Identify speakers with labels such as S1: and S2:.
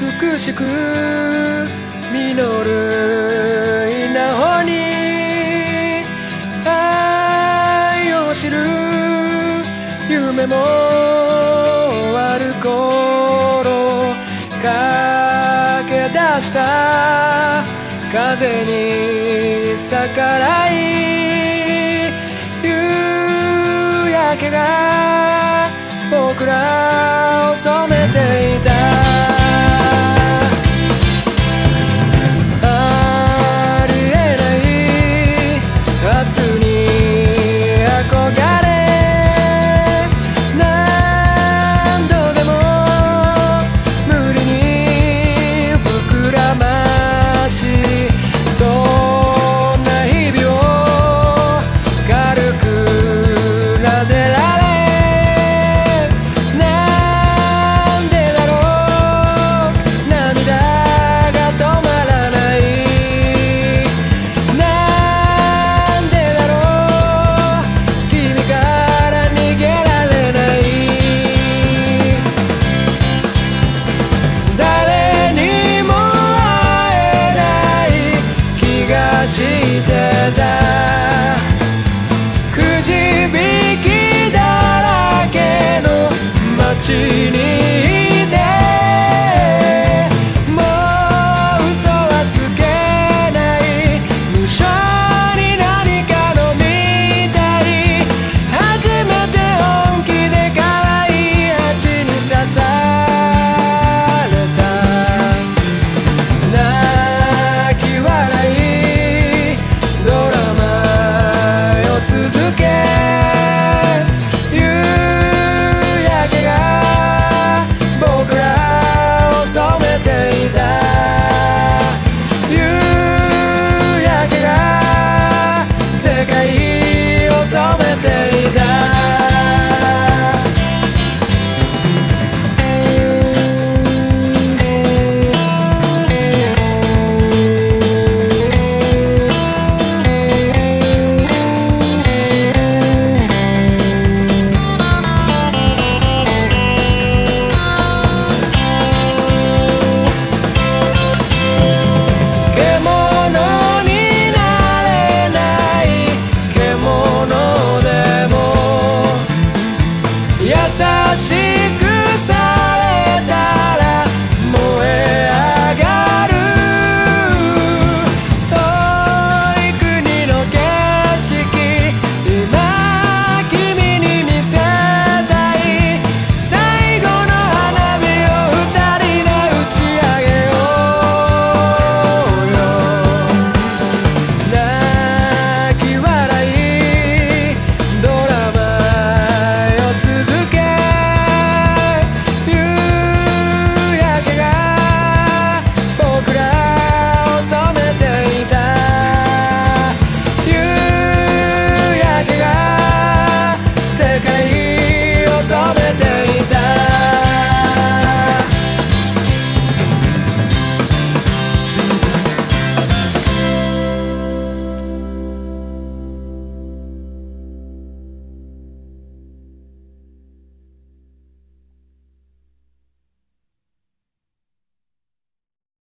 S1: 美しく実る稲穂に愛を知る夢もある頃駆け出した風に逆らい夕焼けが僕らを染め watching. 染めていた。夕焼けが世界を染めていた。Of the day.